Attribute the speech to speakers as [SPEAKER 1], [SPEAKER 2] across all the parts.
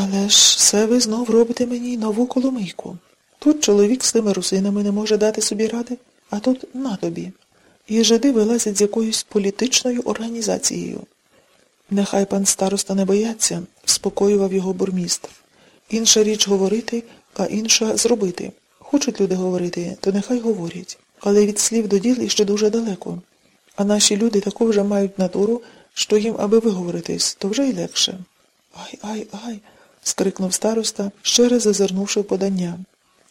[SPEAKER 1] Але ж це ви знов робите мені нову коломийку. Тут чоловік з тими русинами не може дати собі ради, а тут на тобі. І жиди вилазять з якоюсь політичною організацією. Нехай пан староста не бояться, спокоював його бурмістр. Інша річ говорити, а інша зробити. Хочуть люди говорити, то нехай говорять. Але від слів до діл іще дуже далеко. А наші люди таку вже мають натуру, що їм, аби виговоритись, то вже й легше. Ай, ай, ай. Скрикнув староста, ще раз зазирнувши в подання.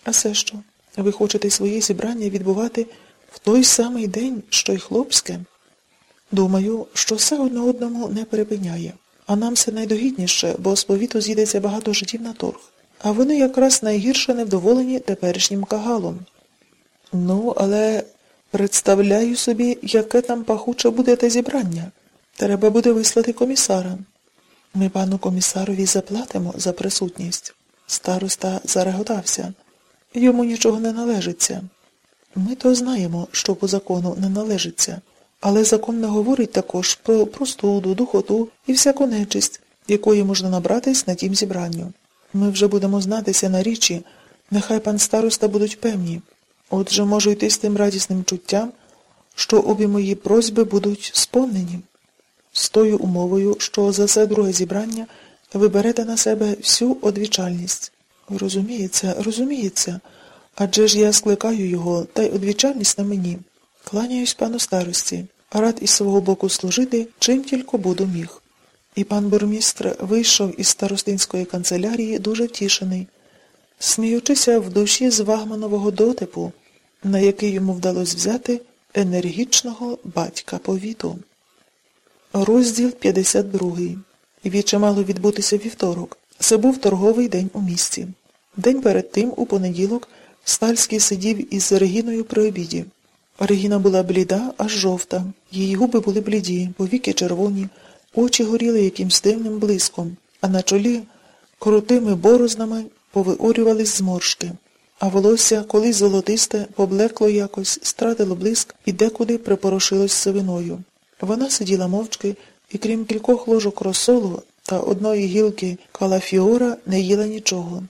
[SPEAKER 1] А це що? Ви хочете свої зібрання відбувати в той самий день, що й хлопське? Думаю, що все одне одному не перепиняє. А нам це найдогідніше, бо з повіту з'їдеться багато життів на торг. А вони якраз найгірше невдоволені теперішнім кагалом. Ну, але представляю собі, яке там пахуче буде те зібрання. Треба буде вислати комісара. Ми пану комісарові заплатимо за присутність. Староста зареготався. Йому нічого не належиться. Ми то знаємо, що по закону не належиться. Але закон не говорить також про простуду, духоту і всяку нечисть, якої можна набратись на тім зібранню. Ми вже будемо знатися на річі, нехай пан староста будуть певні. Отже, можу йти з тим радісним чуттям, що обі мої просьби будуть сповнені. З тою умовою, що за це друге зібрання ви берете на себе всю одвічальність. Розуміється, розуміється. Адже ж я скликаю його, та й одвічальність на мені. Кланяюсь пану старості, рад із свого боку служити, чим тільки буду міг. І пан бурмістр вийшов із старостинської канцелярії дуже втішений, сміючися в душі з вагманового дотипу, на який йому вдалося взяти енергічного батька повіту. Розділ 52. Віче мало відбутися вівторок. Це був торговий день у місті. День перед тим, у понеділок, Стальський сидів із Регіною при обіді. Регіна була бліда, аж жовта. Її губи були бліді, повіки червоні, очі горіли якимсь дивним блиском, а на чолі крутими борознами повиорювались зморшки. А волосся, колись золотисте, поблекло якось, стратило блиск і декуди припорошилось сивиною. Вона сиділа мовчки і, крім кількох ложок розсолу та одної гілки калафіора, не їла нічого.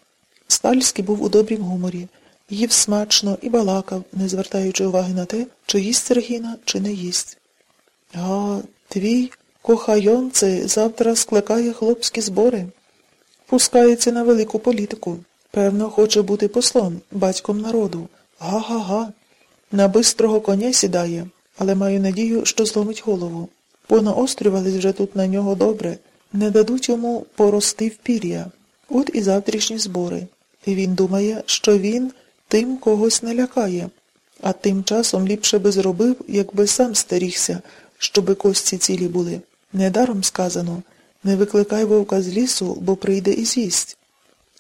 [SPEAKER 1] Стальський був у добрім гуморі, їв смачно і балакав, не звертаючи уваги на те, чи їсть Регіна, чи не їсть. А, твій кохайонце завтра скликає хлопські збори. Пускається на велику політику. Певно, хоче бути послом, батьком народу. Га-га-га. На бистрого коня сідає, але маю надію, що зломить голову. Понаострювались вже тут на нього добре, не дадуть йому порости в пір'я. От і завтрашні збори. І він думає, що він тим когось не лякає, а тим часом ліпше би зробив, якби сам стерігся, щоби кості цілі були. Недаром сказано не викликай вовка з лісу, бо прийде і з'їсть.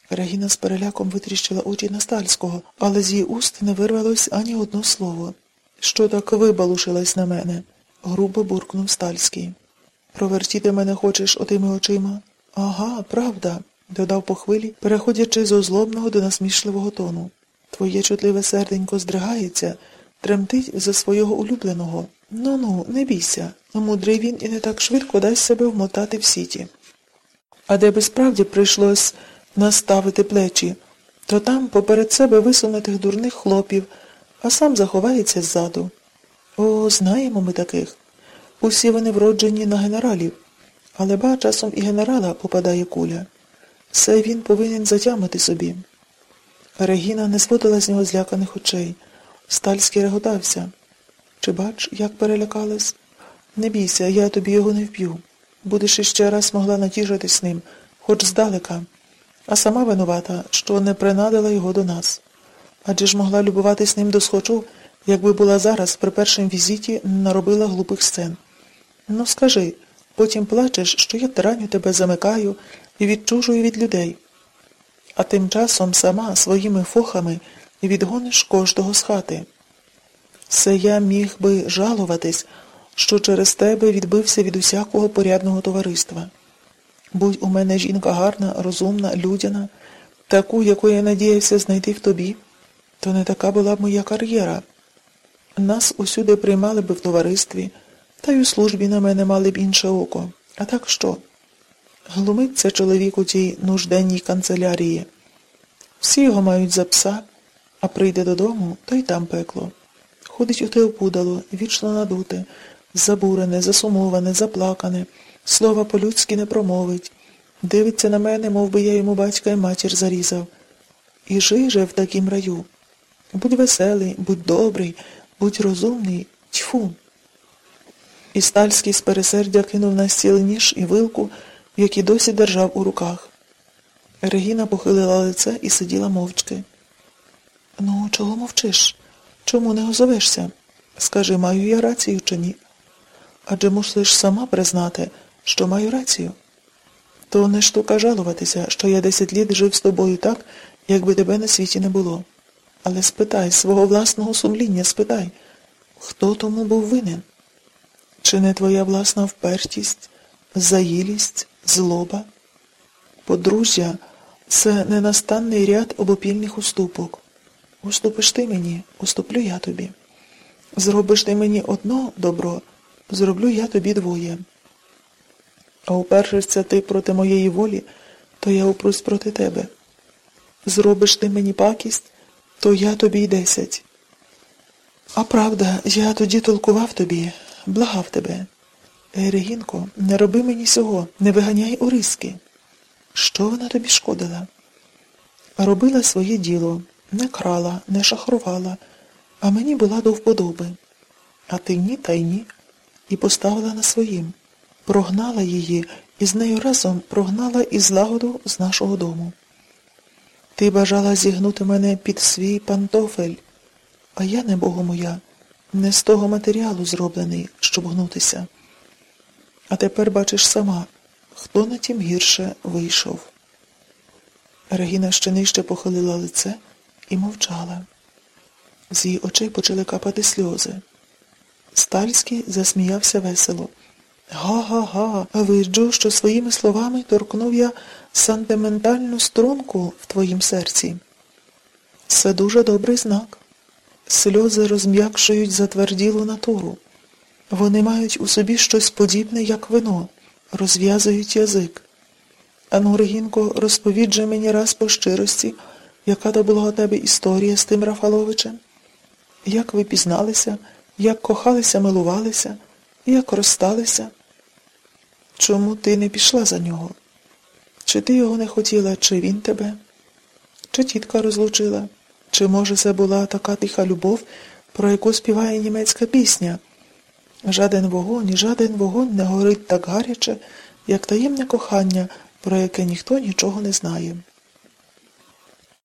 [SPEAKER 1] Регіна з переляком витріщила очі на стальського, але з її уст не вирвалось ані одно слово. Що так вибалушилась на мене? грубо буркнув стальський. Провертіти мене хочеш отими очима? Ага, правда, додав по хвилі, переходячи з озлобного до насмішливого тону. Твоє чутливе серденько здригається, тремтить за свого улюбленого. Ну ну, не бійся. Мудрий він і не так швидко дасть себе вмотати в сіті. А де би справді прийшлось наставити плечі, то там поперед себе висунутих дурних хлопів, а сам заховається ззаду. О, знаємо ми таких. Усі вони вроджені на генералів, але ба часом і генерала попадає куля. Все він повинен затямити собі. Регіна не зводила з нього зляканих очей. Стальський реготався. Чи бач, як перелякалась? Не бійся, я тобі його не вп'ю. Будеш іще раз могла натішитись ним, хоч здалека, а сама винувата, що не принадила його до нас. Адже ж могла любуватись ним досхочу, якби була зараз при першому візиті наробила глупих сцен. Ну, скажи, потім плачеш, що я тараню тебе замикаю і відчужую від людей. А тим часом сама своїми фохами відгониш кожного з хати. Це я міг би жалуватись, що через тебе відбився від усякого порядного товариства. Будь у мене жінка гарна, розумна, людяна, таку, яку я надіявся знайти в тобі, то не така була б моя кар'єра. Нас усюди приймали би в товаристві, та й у службі на мене мали б інше око. А так що? Глумиться чоловік у тій нужденній канцелярії. Всі його мають за пса, а прийде додому, то й там пекло. Ходить у те опудало, вічно надуте, забурене, засумоване, заплакане, слова по-людськи не промовить. Дивиться на мене, мов би я йому батька і матір зарізав. І жий же в такім раю. Будь веселий, будь добрий, будь розумний, тьфу. І Стальський з пересердя кинув на стіл ніж і вилку, які досі держав у руках. Регіна похилила лице і сиділа мовчки. Ну, чого мовчиш? Чому не озовешся? Скажи, маю я рацію чи ні? Адже мусиш сама признати, що маю рацію. То не штука жалуватися, що я десять літ жив з тобою так, якби тебе на світі не було. Але спитай, свого власного сумління спитай, хто тому був винен? Чи не твоя власна впертість, заїлість, злоба? Подружжя це ненастанний ряд обопільних уступок. Уступиш ти мені, уступлю я тобі. Зробиш ти мені одно добро, зроблю я тобі двоє. А упершишся ти проти моєї волі, то я упрусь проти тебе. Зробиш ти мені пакість, то я тобі й десять. А правда, я тоді толкував тобі, благав тебе. Регінко, не роби мені сього, не виганяй у риски. Що вона тобі шкодила? Робила своє діло, не крала, не шахрувала, а мені була до вподоби. А ти ні та й ні. І поставила на своїм. Прогнала її і з нею разом прогнала і злагоду з нашого дому. Ти бажала зігнути мене під свій пантофель, а я, не богу моя, не з того матеріалу зроблений, щоб гнутися. А тепер бачиш сама, хто на тім гірше вийшов. Регіна ще нижче похилила лице і мовчала. З її очей почали капати сльози. Стальський засміявся весело. Га-га-га, виджу, що своїми словами торкнув я сантиментальну струнку в твоїм серці. Це дуже добрий знак. Сльози розм'якшують затверділу натуру. Вони мають у собі щось подібне, як вино, розв'язують язик. Ану, Регінко, же мені раз по щирості, яка то була у тебе історія з тим Рафаловичем? Як ви пізналися, як кохалися, милувалися, як розсталися? Чому ти не пішла за нього? Чи ти його не хотіла, чи він тебе? Чи тітка розлучила? Чи, може, це була така тиха любов, про яку співає німецька пісня? Жаден вогонь, жаден вогонь не горить так гаряче, як таємне кохання, про яке ніхто нічого не знає.